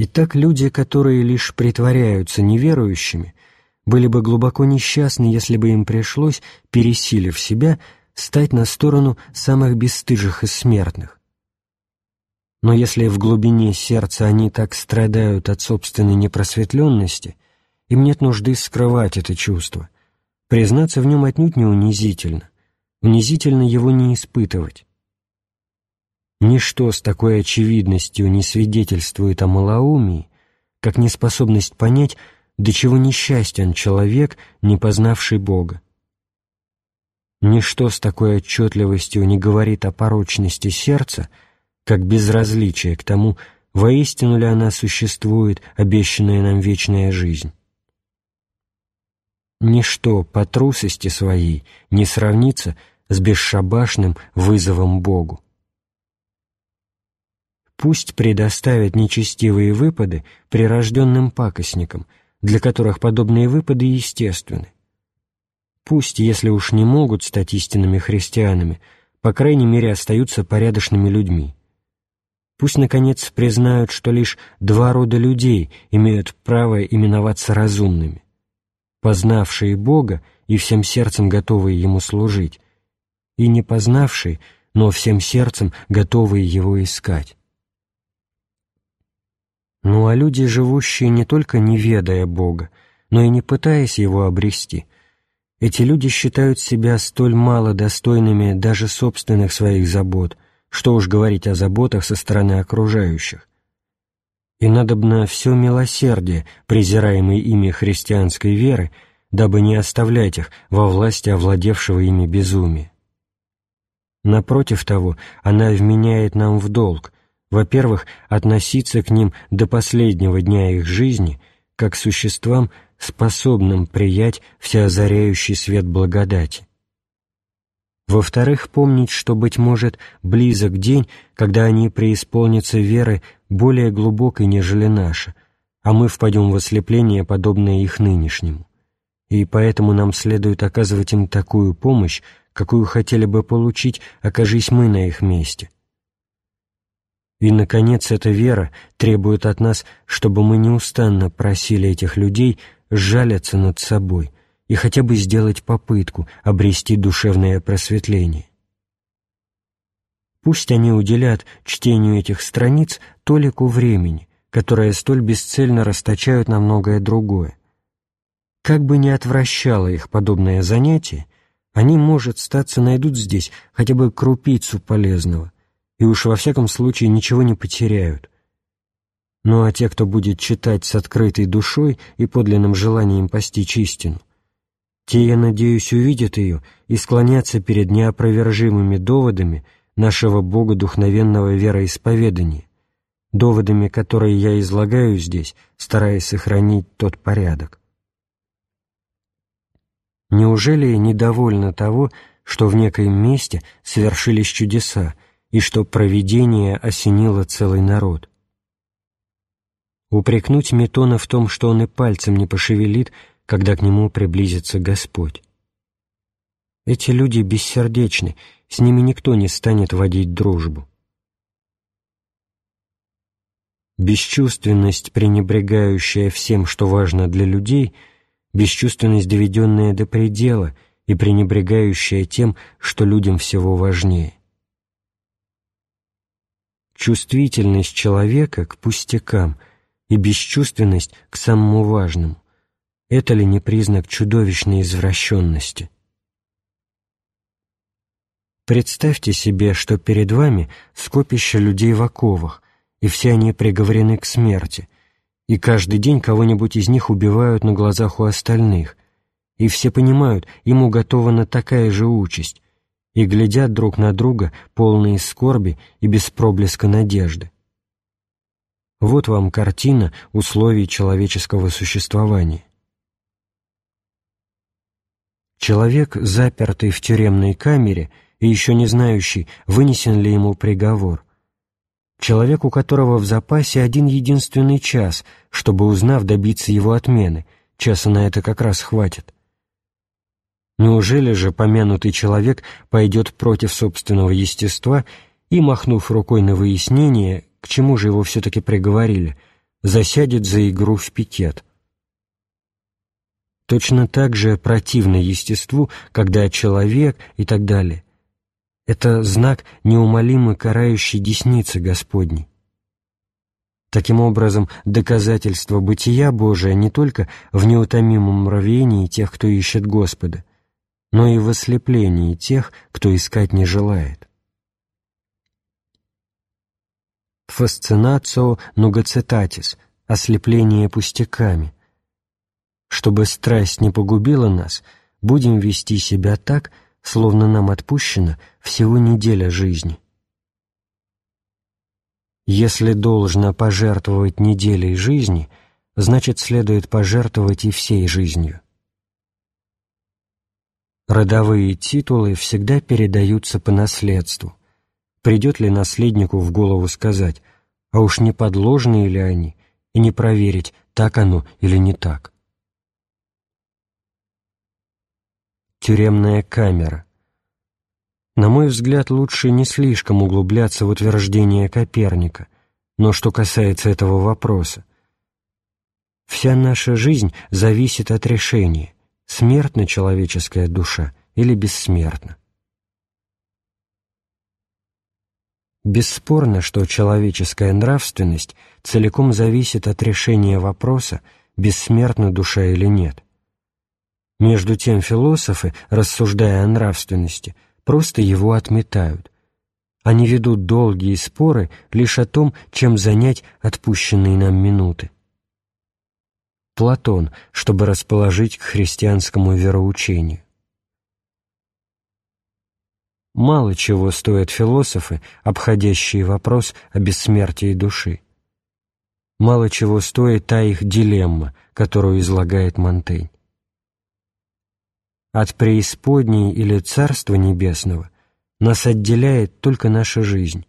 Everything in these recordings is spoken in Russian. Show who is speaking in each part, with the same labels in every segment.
Speaker 1: Итак, люди, которые лишь притворяются неверующими, были бы глубоко несчастны, если бы им пришлось, пересилив себя, стать на сторону самых бесстыжих из смертных. Но если в глубине сердца они так страдают от собственной непросветленности, им нет нужды скрывать это чувство. Признаться в нем отнюдь не унизительно. Унизительно его не испытывать. Ничто с такой очевидностью не свидетельствует о малоумии, как неспособность понять, до чего несчастен человек, не познавший Бога. Ничто с такой отчетливостью не говорит о порочности сердца, как безразличие к тому, воистину ли она существует, обещанная нам вечная жизнь. Ничто по трусости своей не сравнится с бесшабашным вызовом Богу. Пусть предоставят нечестивые выпады прирожденным пакостникам, для которых подобные выпады естественны. Пусть, если уж не могут стать истинными христианами, по крайней мере остаются порядочными людьми. Пусть, наконец, признают, что лишь два рода людей имеют право именоваться разумными познавшие Бога и всем сердцем готовые Ему служить, и не познавшие, но всем сердцем готовые Его искать. Ну а люди, живущие не только не ведая Бога, но и не пытаясь Его обрести, эти люди считают себя столь мало достойными даже собственных своих забот, что уж говорить о заботах со стороны окружающих. И надобно все милосердие, презираемое ими христианской веры, дабы не оставлять их во власти овладевшего ими безумия. Напротив того, она вменяет нам в долг, во-первых, относиться к ним до последнего дня их жизни, как к существам, способным приять всеозаряющий свет благодати. Во-вторых, помнить, что, быть может, близок день, когда они преисполнятся веры более глубокой, нежели наша, а мы впадем в ослепление, подобное их нынешнему. И поэтому нам следует оказывать им такую помощь, какую хотели бы получить, окажись мы на их месте. И, наконец, эта вера требует от нас, чтобы мы неустанно просили этих людей сжалиться над собой – и хотя бы сделать попытку обрести душевное просветление. Пусть они уделят чтению этих страниц толику времени, которое столь бесцельно расточают на многое другое. Как бы ни отвращало их подобное занятие, они, может, статься найдут здесь хотя бы крупицу полезного, и уж во всяком случае ничего не потеряют. Ну а те, кто будет читать с открытой душой и подлинным желанием постичь истину, те, я надеюсь, увидят ее и склонятся перед неопровержимыми доводами нашего богодухновенного вероисповедания, доводами, которые я излагаю здесь, стараясь сохранить тот порядок. Неужели недовольно того, что в некоем месте совершились чудеса и что провидение осенило целый народ? Упрекнуть Метона в том, что он и пальцем не пошевелит, когда к нему приблизится Господь. Эти люди бессердечны, с ними никто не станет водить дружбу. Бесчувственность, пренебрегающая всем, что важно для людей, бесчувственность, доведенная до предела и пренебрегающая тем, что людям всего важнее. Чувствительность человека к пустякам и бесчувственность к самому важному это ли не признак чудовищной извращенности? Представьте себе, что перед вами скопище людей в оковах, и все они приговорены к смерти, и каждый день кого-нибудь из них убивают на глазах у остальных, и все понимают, ему уготована такая же участь, и глядят друг на друга, полные скорби и без проблеска надежды. Вот вам картина условий человеческого существования. Человек, запертый в тюремной камере и еще не знающий, вынесен ли ему приговор. Человек, у которого в запасе один единственный час, чтобы, узнав, добиться его отмены, часа на это как раз хватит. Неужели же помянутый человек пойдет против собственного естества и, махнув рукой на выяснение, к чему же его все-таки приговорили, засядет за игру в пикет. Точно так же противно естеству, когда человек и так далее. Это знак неумолимо карающей десницы Господней. Таким образом, доказательство бытия Божия не только в неутомимом рвении тех, кто ищет Господа, но и в ослеплении тех, кто искать не желает. Фасцинацио нугацетатис – ослепление пустяками. Чтобы страсть не погубила нас, будем вести себя так, словно нам отпущена всего неделя жизни. Если должно пожертвовать неделей жизни, значит, следует пожертвовать и всей жизнью. Родовые титулы всегда передаются по наследству. Придет ли наследнику в голову сказать, а уж не подложные ли они, и не проверить, так оно или не так? Тюремная камера. На мой взгляд, лучше не слишком углубляться в утверждение Коперника, но что касается этого вопроса. Вся наша жизнь зависит от решения, смертна человеческая душа или бессмертна. Бесспорно, что человеческая нравственность целиком зависит от решения вопроса, бессмертна душа или нет. Между тем философы, рассуждая о нравственности, просто его отметают. Они ведут долгие споры лишь о том, чем занять отпущенные нам минуты. Платон, чтобы расположить к христианскому вероучению. Мало чего стоят философы, обходящие вопрос о бессмертии души. Мало чего стоит та их дилемма, которую излагает Монтень. От преисподней или Царства Небесного нас отделяет только наша жизнь,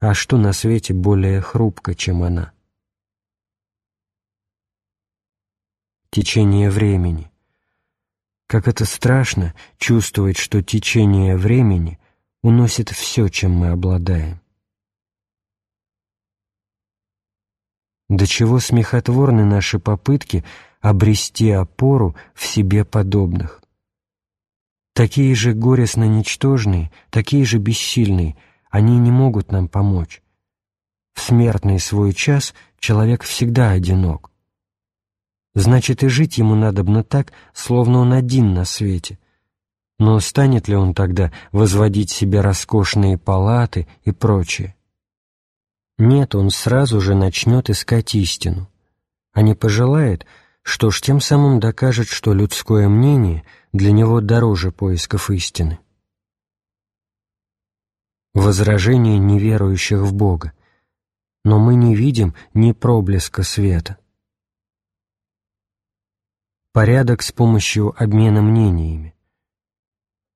Speaker 1: а что на свете более хрупко, чем она? Течение времени. Как это страшно чувствовать, что течение времени уносит все, чем мы обладаем. До чего смехотворны наши попытки обрести опору в себе подобных такие же горестно ничтожные, такие же бессильные, они не могут нам помочь. В смертный свой час человек всегда одинок. Значит, и жить ему надобно так, словно он один на свете. Но станет ли он тогда возводить себе роскошные палаты и прочее? Нет, он сразу же начнет искать истину. А не пожелает, что ж тем самым докажет, что людское мнение — для него дороже поисков истины. Возражение неверующих в Бога. Но мы не видим ни проблеска света. Порядок с помощью обмена мнениями.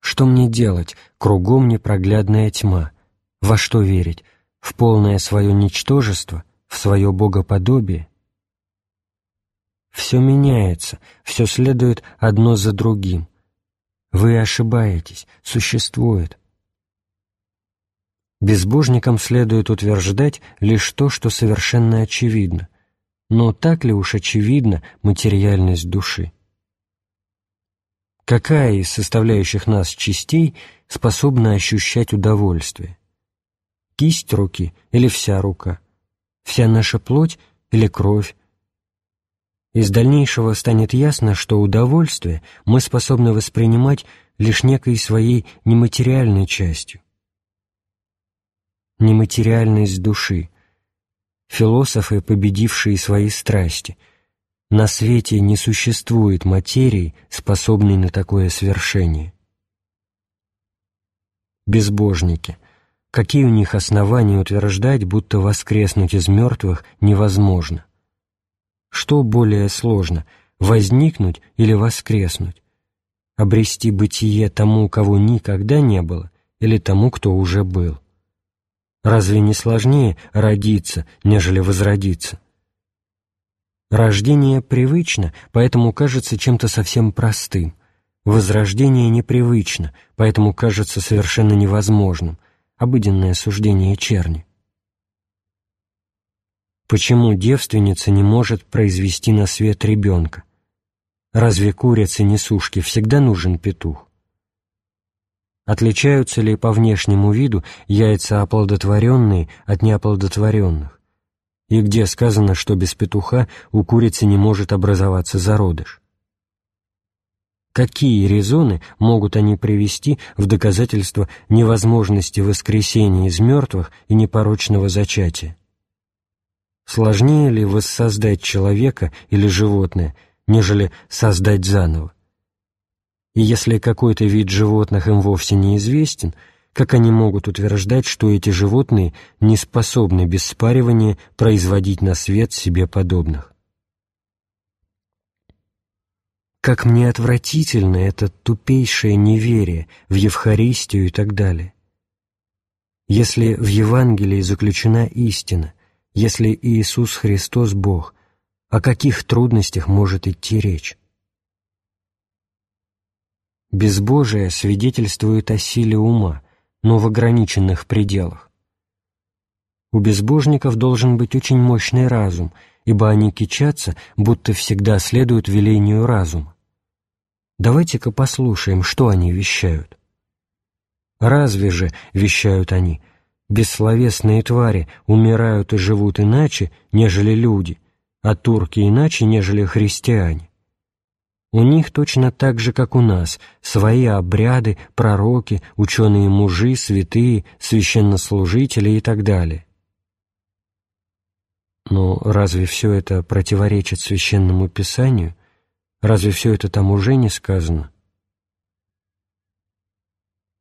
Speaker 1: Что мне делать? Кругом непроглядная тьма. Во что верить? В полное свое ничтожество? В свое богоподобие? Все меняется, все следует одно за другим. Вы ошибаетесь, существует. Безбожникам следует утверждать лишь то, что совершенно очевидно. Но так ли уж очевидна материальность души? Какая из составляющих нас частей способна ощущать удовольствие? Кисть руки или вся рука? Вся наша плоть или кровь? Из дальнейшего станет ясно, что удовольствие мы способны воспринимать лишь некой своей нематериальной частью. Нематериальность души. Философы, победившие свои страсти. На свете не существует материи, способной на такое свершение. Безбожники. Какие у них основания утверждать, будто воскреснуть из мертвых невозможно? Что более сложно — возникнуть или воскреснуть? Обрести бытие тому, кого никогда не было, или тому, кто уже был? Разве не сложнее родиться, нежели возродиться? Рождение привычно, поэтому кажется чем-то совсем простым. Возрождение непривычно, поэтому кажется совершенно невозможным. Обыденное суждение черни. Почему девственница не может произвести на свет ребенка? Разве курице-несушке всегда нужен петух? Отличаются ли по внешнему виду яйца оплодотворенные от неоплодотворенных? И где сказано, что без петуха у курицы не может образоваться зародыш? Какие резоны могут они привести в доказательство невозможности воскресения из мертвых и непорочного зачатия? Сложнее ли воссоздать человека или животное, нежели создать заново? И если какой-то вид животных им вовсе не известен, как они могут утверждать, что эти животные не способны без спаривания производить на свет себе подобных? Как мне отвратительно это тупейшее неверие в Евхаристию и так далее. Если в Евангелии заключена истина, если Иисус Христос Бог, о каких трудностях может идти речь? Безбожие свидетельствует о силе ума, но в ограниченных пределах. У безбожников должен быть очень мощный разум, ибо они кичатся, будто всегда следуют велению разума. Давайте-ка послушаем, что они вещают. Разве же, вещают они, бессловесные твари умирают и живут иначе, нежели люди, а турки иначе, нежели христиане? У них точно так же, как у нас, свои обряды, пророки, ученые-мужи, святые, священнослужители и так далее. Но разве все это противоречит священному писанию? Разве все это там уже не сказано?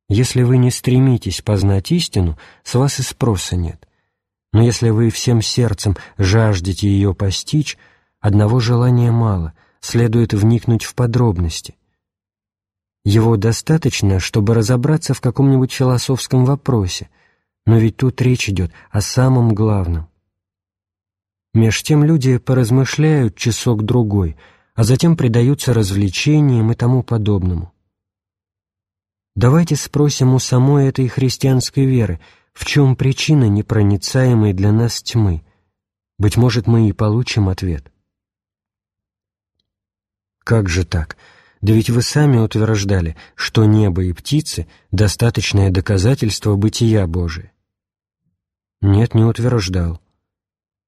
Speaker 1: Если вы не стремитесь познать истину, с вас и спроса нет. Но если вы всем сердцем жаждете ее постичь, одного желания мало — следует вникнуть в подробности. Его достаточно, чтобы разобраться в каком-нибудь философском вопросе, но ведь тут речь идет о самом главном. Меж тем люди поразмышляют часок-другой, а затем предаются развлечениям и тому подобному. Давайте спросим у самой этой христианской веры, в чем причина непроницаемой для нас тьмы. Быть может, мы и получим ответ. Как же так? Да ведь вы сами утверждали, что небо и птицы — достаточное доказательство бытия Божия. Нет, не утверждал.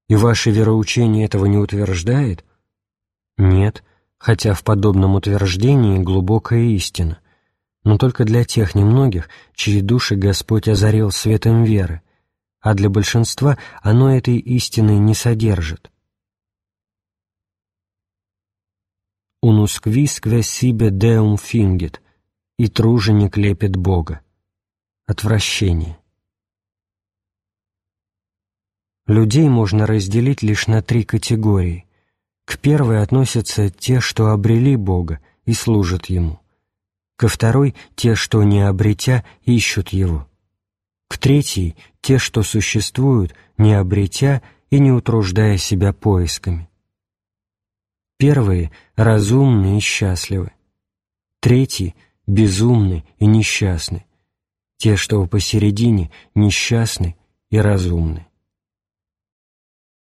Speaker 1: И ваше вероучение этого не утверждает? Нет, хотя в подобном утверждении глубокая истина, но только для тех немногих, чьи души Господь озарил светом веры, а для большинства оно этой истины не содержит. «Унусквискве сибе деум фингит» и труженик лепит Бога. Отвращение. Людей можно разделить лишь на три категории. К первой относятся те, что обрели Бога и служат Ему. Ко второй — те, что, не обретя, ищут Его. К третьей — те, что существуют, не обретя и не утруждая себя поисками. Первые — разумны и счастливы. Третьи — безумны и несчастны. Те, что посередине, несчастны и разумны.